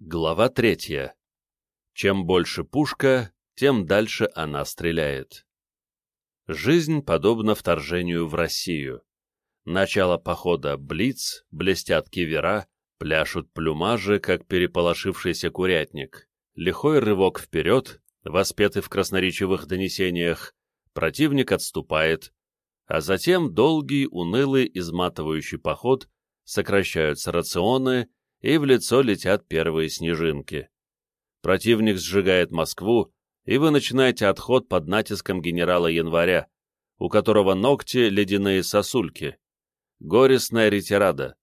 Глава третья. Чем больше пушка, тем дальше она стреляет. Жизнь подобна вторжению в Россию. Начало похода Блиц, блестят кивера, пляшут плюмажи, как переполошившийся курятник. Лихой рывок вперед, воспетый в красноречивых донесениях, противник отступает, а затем долгий, унылый, изматывающий поход, сокращаются рационы, и в лицо летят первые снежинки. Противник сжигает Москву, и вы начинаете отход под натиском генерала Января, у которого ногти — ледяные сосульки. Горестная ретирада,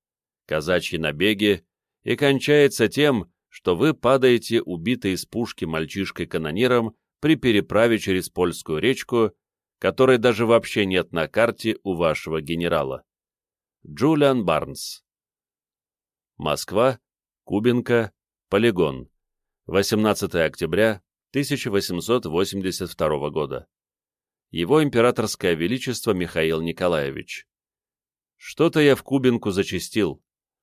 казачьи набеги, и кончается тем, что вы падаете убитый из пушки мальчишкой-канониром при переправе через польскую речку, которой даже вообще нет на карте у вашего генерала. Джулиан Барнс Москва, Кубинка, Полигон. 18 октября 1882 года. Его императорское величество Михаил Николаевич. Что-то я в Кубинку зачастил.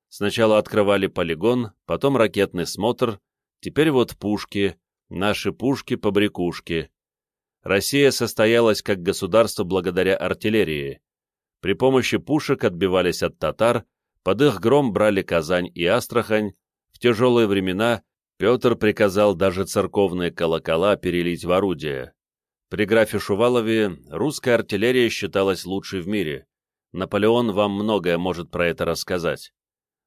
Сначала открывали полигон, потом ракетный смотр, теперь вот пушки, наши пушки-побрякушки. Россия состоялась как государство благодаря артиллерии. При помощи пушек отбивались от татар, под их гром брали Казань и Астрахань. В тяжелые времена Петр приказал даже церковные колокола перелить в орудие. При графе Шувалове русская артиллерия считалась лучшей в мире. Наполеон вам многое может про это рассказать.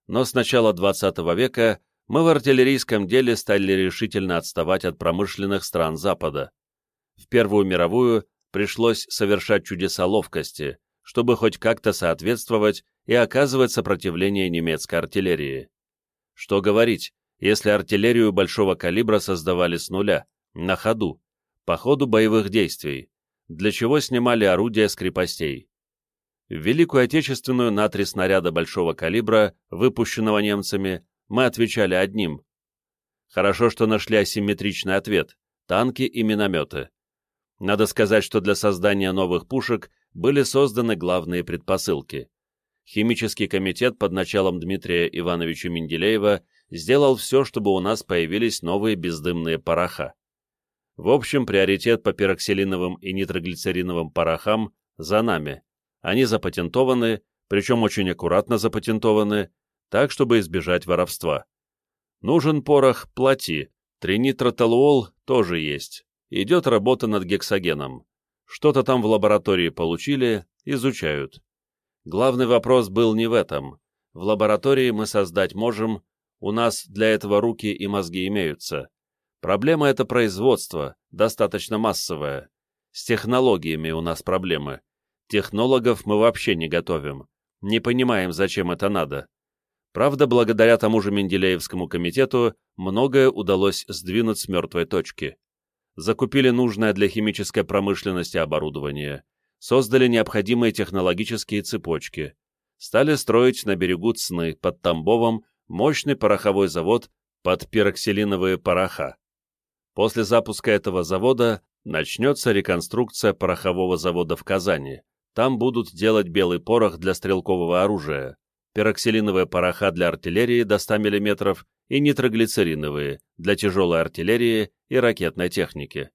Но с начала XX века мы в артиллерийском деле стали решительно отставать от промышленных стран Запада. В Первую мировую пришлось совершать чудеса ловкости, чтобы хоть как-то соответствовать и оказывать сопротивление немецкой артиллерии. Что говорить, если артиллерию большого калибра создавали с нуля, на ходу, по ходу боевых действий, для чего снимали орудия с крепостей. В Великую Отечественную на три снаряда большого калибра, выпущенного немцами, мы отвечали одним. Хорошо, что нашли асимметричный ответ – танки и минометы. Надо сказать, что для создания новых пушек были созданы главные предпосылки. Химический комитет под началом Дмитрия Ивановича Менделеева сделал все, чтобы у нас появились новые бездымные пороха. В общем, приоритет по пероксилиновым и нитроглицериновым порохам за нами. Они запатентованы, причем очень аккуратно запатентованы, так, чтобы избежать воровства. Нужен порох – плати, тринитротолуол тоже есть. Идет работа над гексогеном. Что-то там в лаборатории получили, изучают. Главный вопрос был не в этом. В лаборатории мы создать можем, у нас для этого руки и мозги имеются. Проблема — это производство, достаточно массовое. С технологиями у нас проблемы. Технологов мы вообще не готовим. Не понимаем, зачем это надо. Правда, благодаря тому же Менделеевскому комитету многое удалось сдвинуть с мертвой точки закупили нужное для химической промышленности оборудование, создали необходимые технологические цепочки, стали строить на берегу Цны под Тамбовом мощный пороховой завод под пироксилиновые пороха. После запуска этого завода начнется реконструкция порохового завода в Казани. Там будут делать белый порох для стрелкового оружия, пероксилиновые пороха для артиллерии до 100 мм и нитроглицериновые для тяжелой артиллерии и ракетной техники.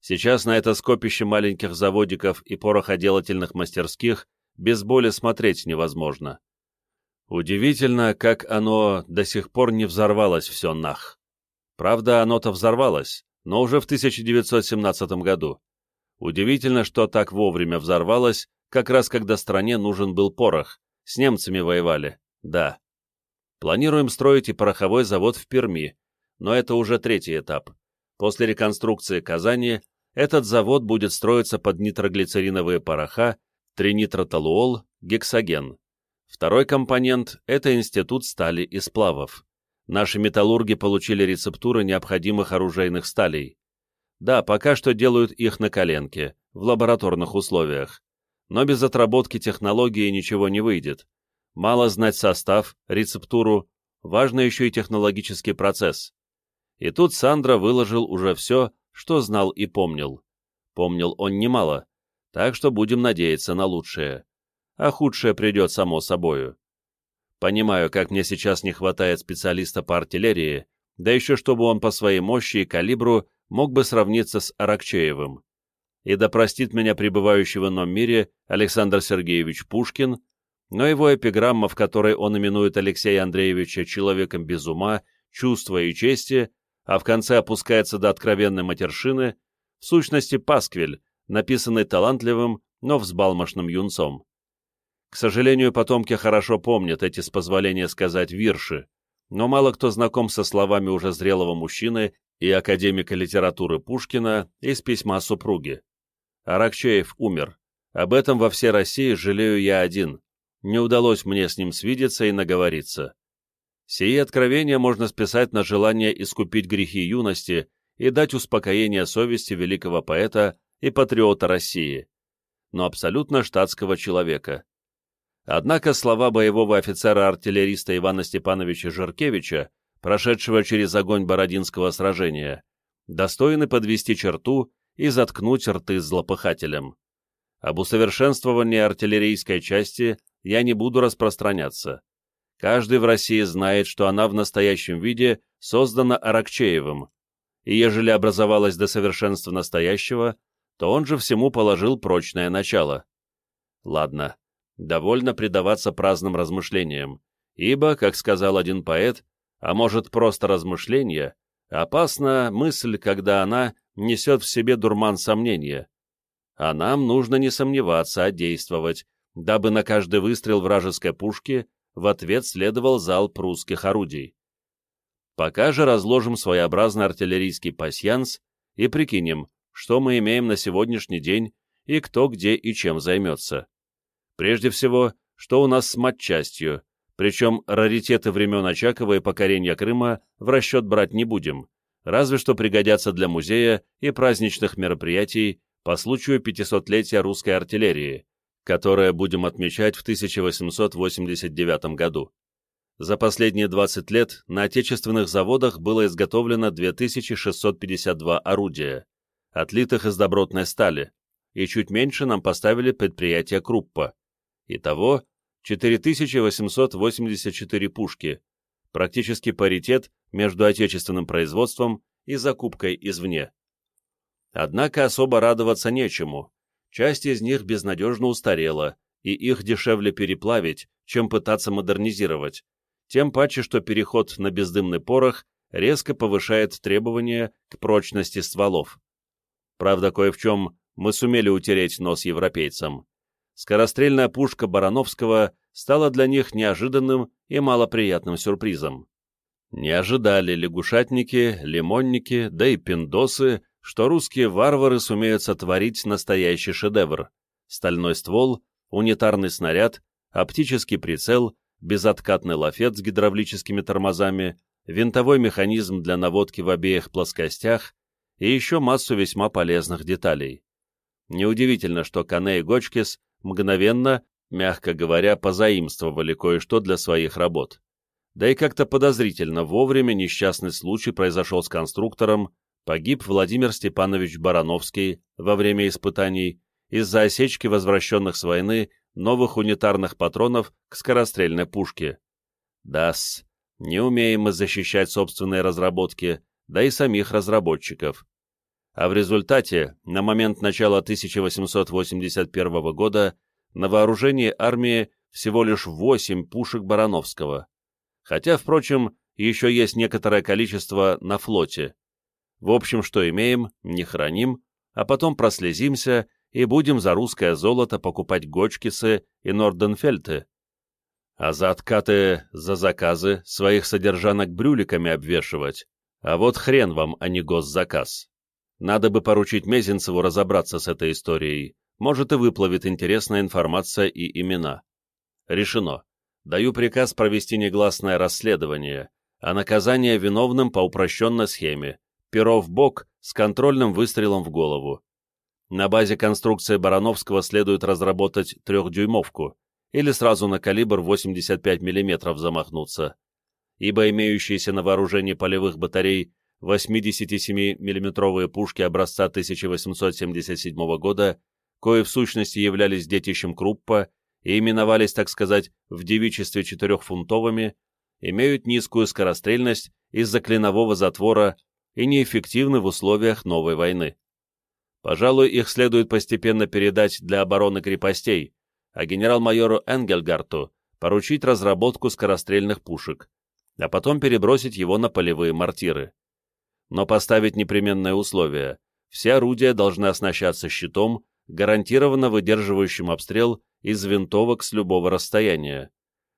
Сейчас на это скопище маленьких заводиков и пороходелательных мастерских без боли смотреть невозможно. Удивительно, как оно до сих пор не взорвалось все нах. Правда, оно-то взорвалось, но уже в 1917 году. Удивительно, что так вовремя взорвалось, как раз когда стране нужен был порох. С немцами воевали, да. Планируем строить и пороховой завод в Перми, но это уже третий этап. После реконструкции Казани этот завод будет строиться под нитроглицериновые пороха, тринитротолуол, гексоген. Второй компонент – это институт стали и сплавов. Наши металлурги получили рецептуры необходимых оружейных сталей. Да, пока что делают их на коленке, в лабораторных условиях. Но без отработки технологии ничего не выйдет. Мало знать состав, рецептуру, важно еще и технологический процесс. И тут Сандра выложил уже все, что знал и помнил. Помнил он немало, так что будем надеяться на лучшее. А худшее придет само собою. Понимаю, как мне сейчас не хватает специалиста по артиллерии, да еще чтобы он по своей мощи и калибру мог бы сравниться с Аракчеевым. И да простит меня пребывающий в ином мире Александр Сергеевич Пушкин, но его эпиграмма, в которой он именует Алексея Андреевича человеком без ума, чувства и чести, а в конце опускается до откровенной матершины, в сущности пасквиль, написанный талантливым, но взбалмошным юнцом. К сожалению, потомки хорошо помнят эти, с позволения сказать, вирши, но мало кто знаком со словами уже зрелого мужчины и академика литературы Пушкина из письма супруги. Аракчеев умер. Об этом во всей России жалею я один, не удалось мне с ним свидеться и наговориться. Сие откровения можно списать на желание искупить грехи юности и дать успокоение совести великого поэта и патриота России, но абсолютно штатского человека. Однако слова боевого офицера-артиллериста Ивана Степановича Жиркевича, прошедшего через огонь Бородинского сражения, достойны подвести черту и заткнуть рты злопыхателям. Об усовершенствовании артиллерийской части я не буду распространяться. Каждый в России знает, что она в настоящем виде создана Аракчеевым, и ежели образовалась до совершенства настоящего, то он же всему положил прочное начало. Ладно, довольно предаваться праздным размышлениям, ибо, как сказал один поэт, а может просто размышления, опасна мысль, когда она несет в себе дурман сомнения. А нам нужно не сомневаться, а действовать, дабы на каждый выстрел вражеской пушки в ответ следовал зал прусских орудий. Пока же разложим своеобразный артиллерийский пасьянс и прикинем, что мы имеем на сегодняшний день и кто где и чем займется. Прежде всего, что у нас с матчастью, причем раритеты времен Очакова и покорения Крыма в расчет брать не будем, разве что пригодятся для музея и праздничных мероприятий по случаю 500-летия русской артиллерии, которое будем отмечать в 1889 году. За последние 20 лет на отечественных заводах было изготовлено 2652 орудия, отлитых из добротной стали, и чуть меньше нам поставили предприятие Круппа. Итого 4884 пушки, практически паритет между отечественным производством и закупкой извне. Однако особо радоваться нечему, Часть из них безнадежно устарела, и их дешевле переплавить, чем пытаться модернизировать, тем паче, что переход на бездымный порох резко повышает требования к прочности стволов. Правда, кое в чем мы сумели утереть нос европейцам. Скорострельная пушка Барановского стала для них неожиданным и малоприятным сюрпризом. Не ожидали лягушатники, лимонники, да и пиндосы что русские варвары сумеют сотворить настоящий шедевр. Стальной ствол, унитарный снаряд, оптический прицел, безоткатный лафет с гидравлическими тормозами, винтовой механизм для наводки в обеих плоскостях и еще массу весьма полезных деталей. Неудивительно, что Кане и Гочкис мгновенно, мягко говоря, позаимствовали кое-что для своих работ. Да и как-то подозрительно вовремя несчастный случай произошел с конструктором, погиб Владимир Степанович Барановский во время испытаний из-за осечки возвращенных с войны новых унитарных патронов к скорострельной пушке. Дас, не умеем мы защищать собственные разработки, да и самих разработчиков. А в результате, на момент начала 1881 года, на вооружении армии всего лишь 8 пушек Барановского. Хотя, впрочем, еще есть некоторое количество на флоте. В общем, что имеем, не храним, а потом прослезимся и будем за русское золото покупать Гочкисы и Норденфельты. А за откаты, за заказы своих содержанок брюликами обвешивать. А вот хрен вам, а не госзаказ. Надо бы поручить Мезенцеву разобраться с этой историей. Может и выплывет интересная информация и имена. Решено. Даю приказ провести негласное расследование, а наказание виновным по упрощенной схеме перо в бок с контрольным выстрелом в голову. На базе конструкции Барановского следует разработать трехдюймовку или сразу на калибр 85 мм замахнуться, ибо имеющиеся на вооружении полевых батарей 87 миллиметровые пушки образца 1877 года, кои в сущности являлись детищем Круппа и именовались, так сказать, в девичестве четырехфунтовыми, имеют низкую скорострельность из-за клинового затвора и неэффективны в условиях новой войны. Пожалуй, их следует постепенно передать для обороны крепостей, а генерал-майору Энгельгарту поручить разработку скорострельных пушек, а потом перебросить его на полевые мортиры. Но поставить непременное условие – все орудия должны оснащаться щитом, гарантированно выдерживающим обстрел из винтовок с любого расстояния,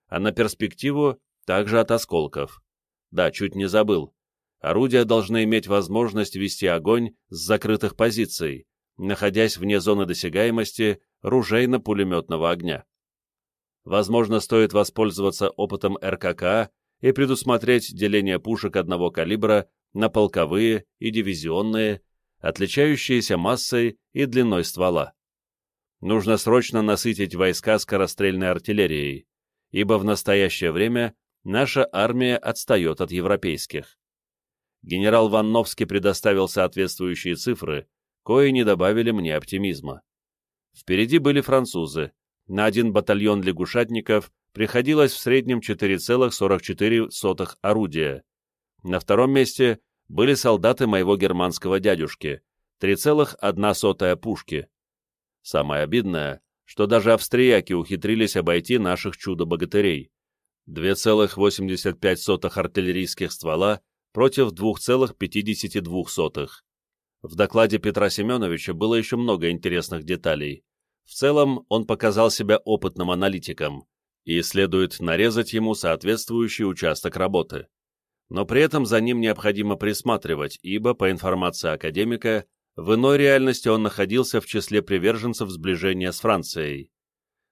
а на перспективу также от осколков. Да, чуть не забыл. Орудия должны иметь возможность вести огонь с закрытых позиций, находясь вне зоны досягаемости ружейно-пулеметного огня. Возможно, стоит воспользоваться опытом РКК и предусмотреть деление пушек одного калибра на полковые и дивизионные, отличающиеся массой и длиной ствола. Нужно срочно насытить войска скорострельной артиллерией, ибо в настоящее время наша армия отстает от европейских. Генерал Ванновский предоставил соответствующие цифры, кои не добавили мне оптимизма. Впереди были французы. На один батальон лягушатников приходилось в среднем 4,44 орудия. На втором месте были солдаты моего германского дядюшки, 3,1 пушки. Самое обидное, что даже австрияки ухитрились обойти наших чудо-богатырей. 2,85 артиллерийских ствола против 2,52. В докладе Петра Семеновича было еще много интересных деталей. В целом, он показал себя опытным аналитиком, и следует нарезать ему соответствующий участок работы. Но при этом за ним необходимо присматривать, ибо, по информации академика, в иной реальности он находился в числе приверженцев сближения с Францией.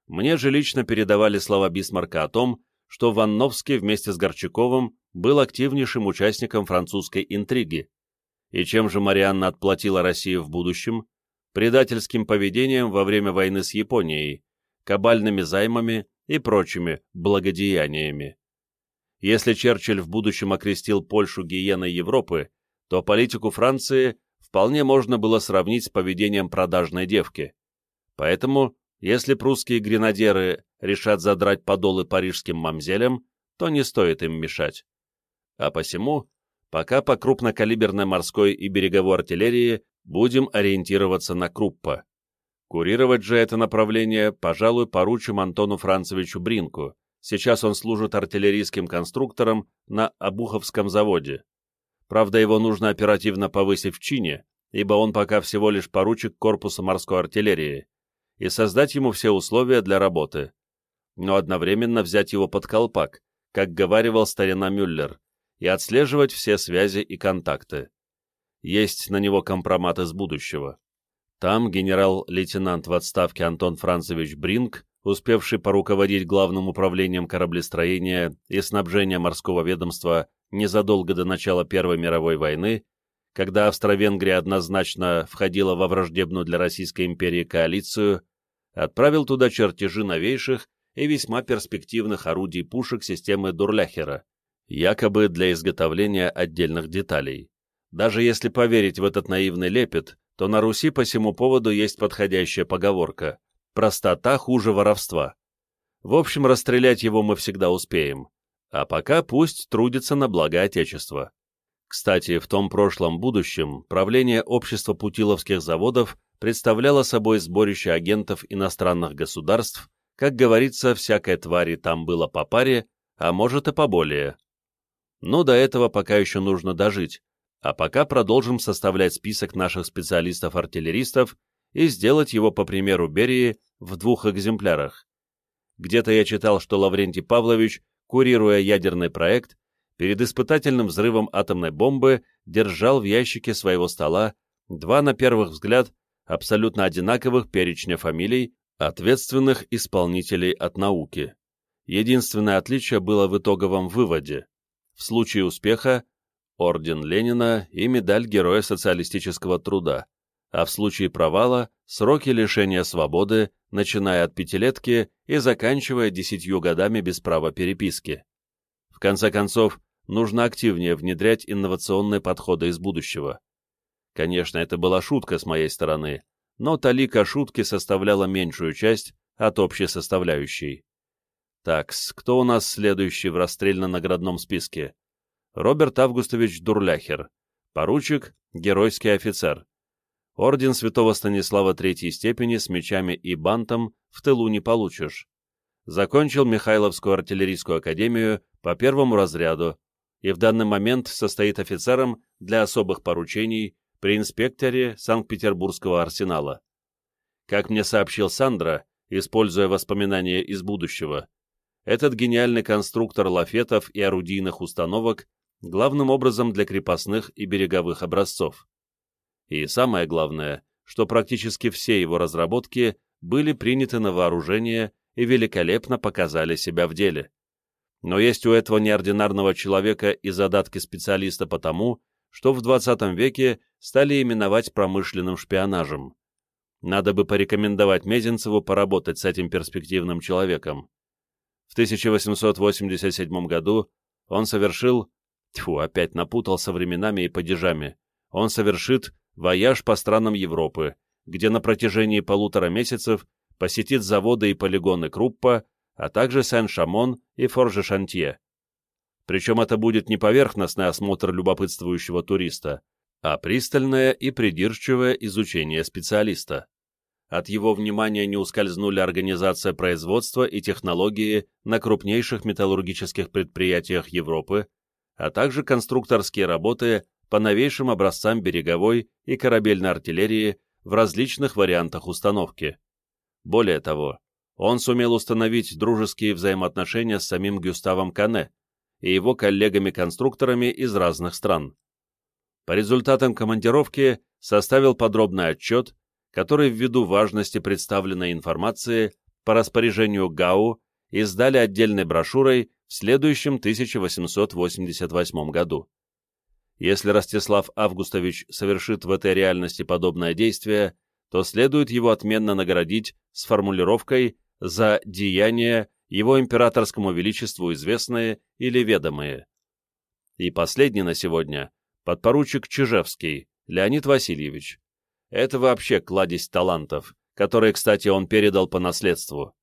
Мне же лично передавали слова Бисмарка о том, что Ванновский вместе с Горчаковым был активнейшим участником французской интриги. И чем же Марианна отплатила России в будущем? Предательским поведением во время войны с Японией, кабальными займами и прочими благодеяниями. Если Черчилль в будущем окрестил Польшу гиеной Европы, то политику Франции вполне можно было сравнить с поведением продажной девки. Поэтому если прусские гренадеры решат задрать подолы парижским мамзелям, то не стоит им мешать. А посему, пока по крупнокалиберной морской и береговой артиллерии будем ориентироваться на Круппа. Курировать же это направление, пожалуй, поручим Антону Францевичу Бринку. Сейчас он служит артиллерийским конструктором на Обуховском заводе. Правда, его нужно оперативно повысить в чине, ибо он пока всего лишь поручик корпуса морской артиллерии и создать ему все условия для работы, но одновременно взять его под колпак, как говаривал старина Мюллер, и отслеживать все связи и контакты. Есть на него компромат из будущего. Там генерал-лейтенант в отставке Антон Францевич Бринг, успевший поруководить главным управлением кораблестроения и снабжения морского ведомства незадолго до начала Первой мировой войны, когда Австро-Венгрия однозначно входила во враждебную для Российской империи коалицию, отправил туда чертежи новейших и весьма перспективных орудий пушек системы Дурляхера, якобы для изготовления отдельных деталей. Даже если поверить в этот наивный лепет, то на Руси по всему поводу есть подходящая поговорка «простота хуже воровства». В общем, расстрелять его мы всегда успеем, а пока пусть трудится на благо Отечества. Кстати, в том прошлом будущем правление общества путиловских заводов представляло собой сборище агентов иностранных государств, как говорится, всякой твари там было по паре, а может и поболее. Но до этого пока еще нужно дожить, а пока продолжим составлять список наших специалистов-артиллеристов и сделать его, по примеру Берии, в двух экземплярах. Где-то я читал, что Лаврентий Павлович, курируя ядерный проект, перед испытательным взрывом атомной бомбы держал в ящике своего стола два, на первых взгляд, абсолютно одинаковых перечня фамилий, ответственных исполнителей от науки. Единственное отличие было в итоговом выводе. В случае успеха – орден Ленина и медаль Героя социалистического труда, а в случае провала – сроки лишения свободы, начиная от пятилетки и заканчивая десятью годами без права переписки. В конце концов, нужно активнее внедрять инновационные подходы из будущего. Конечно, это была шутка с моей стороны, но талика шутки составляла меньшую часть от общей составляющей. Так, кто у нас следующий в расстрельно-наградном списке? Роберт Августович Дурляхер, поручик, геройский офицер. Орден святого Станислава третьей степени с мечами и бантом в тылу не получишь. Закончил Михайловскую артиллерийскую академию по первому разряду и в данный момент состоит офицером для особых поручений при инспекторе Санкт-Петербургского арсенала. Как мне сообщил Сандра, используя воспоминания из будущего, этот гениальный конструктор лафетов и орудийных установок главным образом для крепостных и береговых образцов. И самое главное, что практически все его разработки были приняты на вооружение и великолепно показали себя в деле. Но есть у этого неординарного человека и задатки специалиста потому, что в 20 веке стали именовать промышленным шпионажем. Надо бы порекомендовать Мезенцеву поработать с этим перспективным человеком. В 1887 году он совершил, тьфу, опять напутал со временами и падежами, он совершит вояж по странам Европы, где на протяжении полутора месяцев посетит заводы и полигоны Круппа, а также Сен-Шамон и Форже-Шантье. Причем это будет не поверхностный осмотр любопытствующего туриста, а пристальное и придирчивое изучение специалиста. От его внимания не ускользнули организация производства и технологии на крупнейших металлургических предприятиях Европы, а также конструкторские работы по новейшим образцам береговой и корабельной артиллерии в различных вариантах установки. Более того, он сумел установить дружеские взаимоотношения с самим Гюставом Кане и его коллегами-конструкторами из разных стран. По результатам командировки составил подробный отчет, который ввиду важности представленной информации по распоряжению ГАУ издали отдельной брошюрой в следующем 1888 году. Если Ростислав Августович совершит в этой реальности подобное действие, то следует его отменно наградить с формулировкой «за деяния его императорскому величеству известные или ведомые». И последний на сегодня – подпоручик Чижевский, Леонид Васильевич, это вообще кладезь талантов, которые, кстати, он передал по наследству.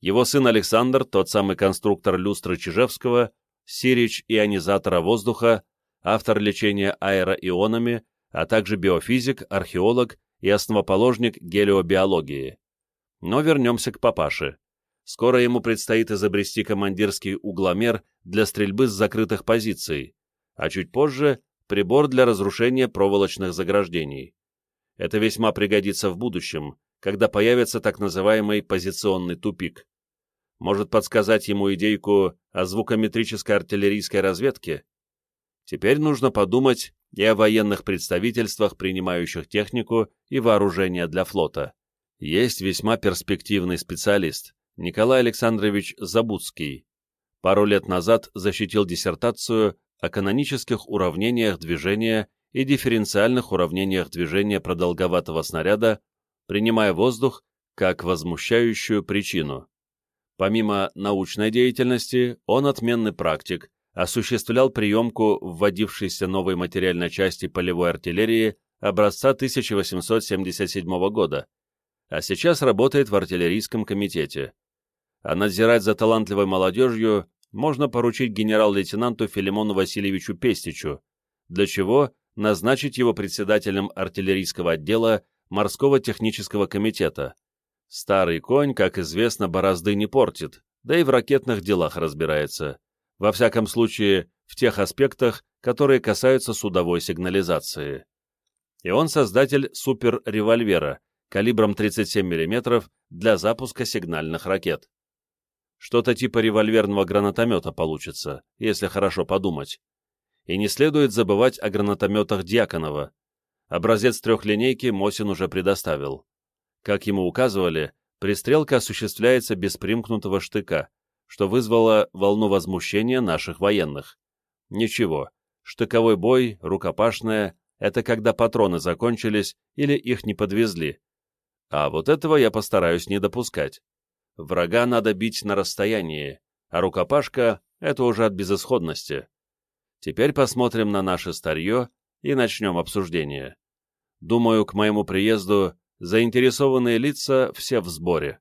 Его сын Александр, тот самый конструктор люстры Чижевского, сирич ионизатора воздуха, автор лечения аэроионами, а также биофизик, археолог и основоположник гелиобиологии. Но вернемся к папаше. Скоро ему предстоит изобрести командирский угломер для стрельбы с закрытых позиций, а чуть позже — прибор для разрушения проволочных заграждений. Это весьма пригодится в будущем, когда появится так называемый позиционный тупик. Может подсказать ему идейку о звукометрической артиллерийской разведке? Теперь нужно подумать и о военных представительствах, принимающих технику и вооружение для флота. Есть весьма перспективный специалист, Николай Александрович Забудский. Пару лет назад защитил диссертацию о канонических уравнениях движения и дифференциальных уравнениях движения продолговатого снаряда, принимая воздух как возмущающую причину. Помимо научной деятельности, он отменный практик, осуществлял приемку вводившейся новой материальной части полевой артиллерии образца 1877 года, а сейчас работает в артиллерийском комитете. А надзирать за талантливой молодежью можно поручить генерал-лейтенанту Филимону Васильевичу Пестичу, для чего назначить его председателем артиллерийского отдела морского технического комитета. Старый конь, как известно, борозды не портит, да и в ракетных делах разбирается. Во всяком случае, в тех аспектах, которые касаются судовой сигнализации. И он создатель суперревольвера калибром 37 мм для запуска сигнальных ракет. Что-то типа револьверного гранатомета получится, если хорошо подумать. И не следует забывать о гранатометах Дьяконова. Образец трехлинейки Мосин уже предоставил. Как ему указывали, пристрелка осуществляется без примкнутого штыка, что вызвало волну возмущения наших военных. Ничего, штыковой бой, рукопашная — это когда патроны закончились или их не подвезли. А вот этого я постараюсь не допускать. Врага надо бить на расстоянии, а рукопашка — это уже от безысходности. Теперь посмотрим на наше старье и начнем обсуждение. Думаю, к моему приезду заинтересованные лица все в сборе.